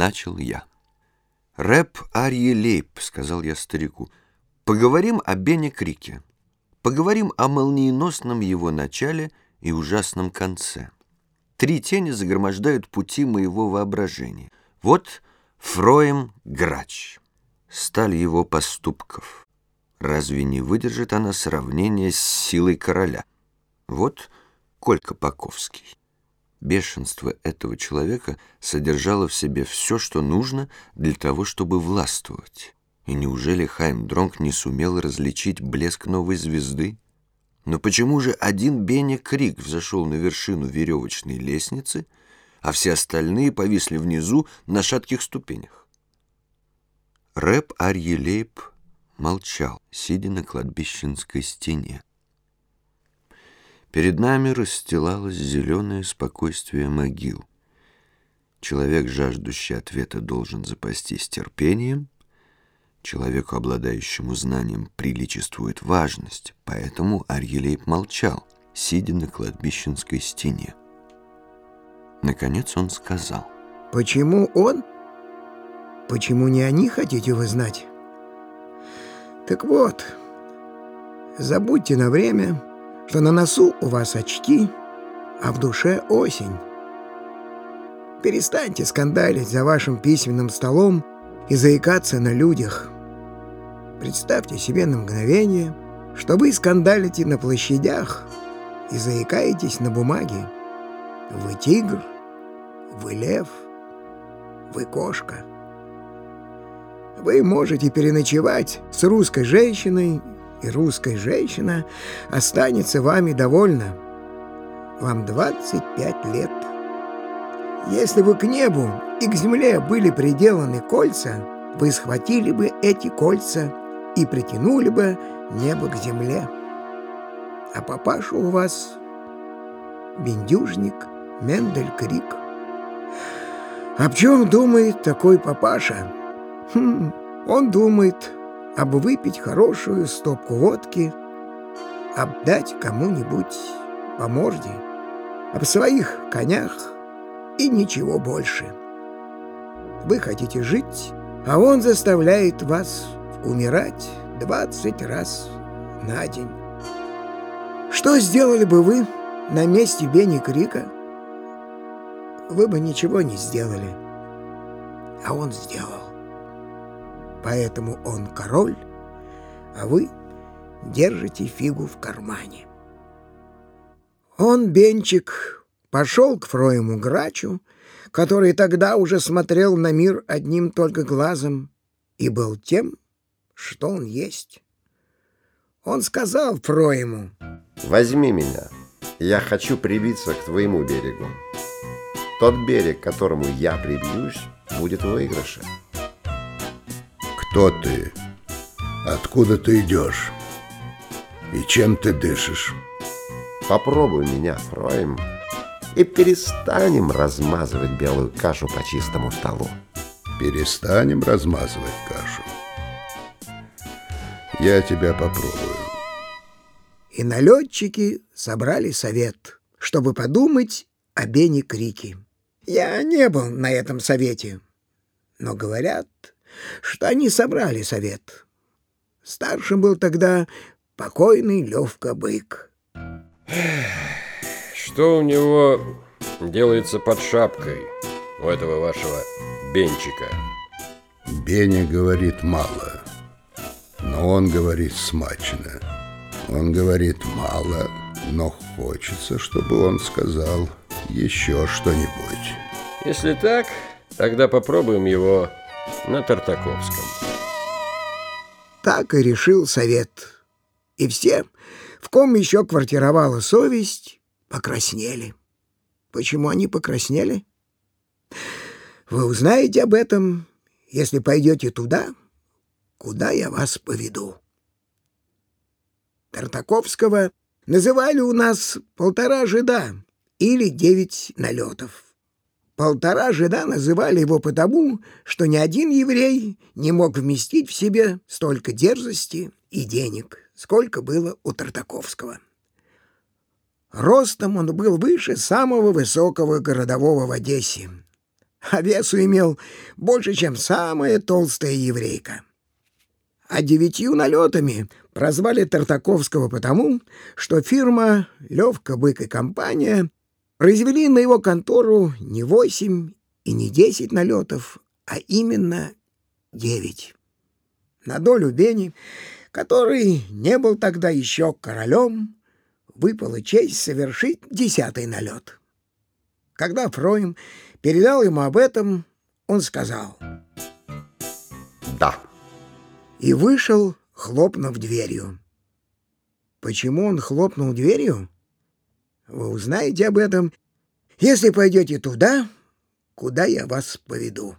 начал я. «Рэп Арье Лейб», — сказал я старику, — «поговорим о Бене Крике, поговорим о молниеносном его начале и ужасном конце. Три тени загромождают пути моего воображения. Вот Фроем Грач, сталь его поступков. Разве не выдержит она сравнения с силой короля? Вот Колька Паковский. Бешенство этого человека содержало в себе все, что нужно для того, чтобы властвовать. И неужели Хайм Дронг не сумел различить блеск новой звезды? Но почему же один Беня Крик взошел на вершину веревочной лестницы, а все остальные повисли внизу на шатких ступенях? Рэп Арьелейб молчал, сидя на кладбищенской стене. Перед нами расстилалось зеленое спокойствие могил. Человек, жаждущий ответа, должен запастись терпением. Человеку, обладающему знанием, приличествует важность, поэтому Арьелейб молчал, сидя на кладбищенской стене. Наконец он сказал. «Почему он? Почему не они, хотите вы знать? Так вот, забудьте на время что на носу у вас очки, а в душе осень. Перестаньте скандалить за вашим письменным столом и заикаться на людях. Представьте себе на мгновение, что вы скандалите на площадях и заикаетесь на бумаге. Вы тигр, вы лев, вы кошка. Вы можете переночевать с русской женщиной и русская женщина останется вами довольна. Вам 25 лет. Если бы к небу и к земле были приделаны кольца, вы схватили бы эти кольца и притянули бы небо к земле. А папаша у вас бендюжник Мендель Крик. Об чем думает такой папаша? Хм, он думает об выпить хорошую стопку водки, обдать кому-нибудь по морде, об своих конях и ничего больше. Вы хотите жить, а он заставляет вас умирать двадцать раз на день. Что сделали бы вы на месте Бенни Крика? Вы бы ничего не сделали, а он сделал. Поэтому он король, а вы держите фигу в кармане. Он, Бенчик, пошел к Фроему Грачу, который тогда уже смотрел на мир одним только глазом и был тем, что он есть. Он сказал Фроему, «Возьми меня, я хочу прибиться к твоему берегу. Тот берег, к которому я прибьюсь, будет в выигрыше». Кто ты? Откуда ты идешь? И чем ты дышишь? Попробуй меня, Фроем, и перестанем размазывать белую кашу по чистому столу. Перестанем размазывать кашу. Я тебя попробую. И налетчики собрали совет, чтобы подумать о Бене Крике. Я не был на этом совете, но, говорят, что они собрали совет. Старшим был тогда покойный Левка Бык. Что у него делается под шапкой у этого вашего Бенчика? Беня говорит мало, но он говорит смачно. Он говорит мало, но хочется, чтобы он сказал еще что-нибудь. Если так, тогда попробуем его на Тартаковском. Так и решил совет. И все, в ком еще квартировала совесть, покраснели. Почему они покраснели? Вы узнаете об этом, если пойдете туда, куда я вас поведу. Тартаковского называли у нас полтора жида или девять налетов. Полтора жида называли его потому, что ни один еврей не мог вместить в себе столько дерзости и денег, сколько было у Тартаковского. Ростом он был выше самого высокого городового в Одессе. а весу имел больше, чем самая толстая еврейка. А девятью налетами прозвали Тартаковского потому, что фирма «Левка, Бык и компания» произвели на его контору не восемь и не десять налетов, а именно девять. На долю Бени, который не был тогда еще королем, выпала честь совершить десятый налет. Когда Фроем передал ему об этом, он сказал Да. и вышел, хлопнув дверью. Почему он хлопнул дверью? Вы узнаете об этом, если пойдете туда, куда я вас поведу.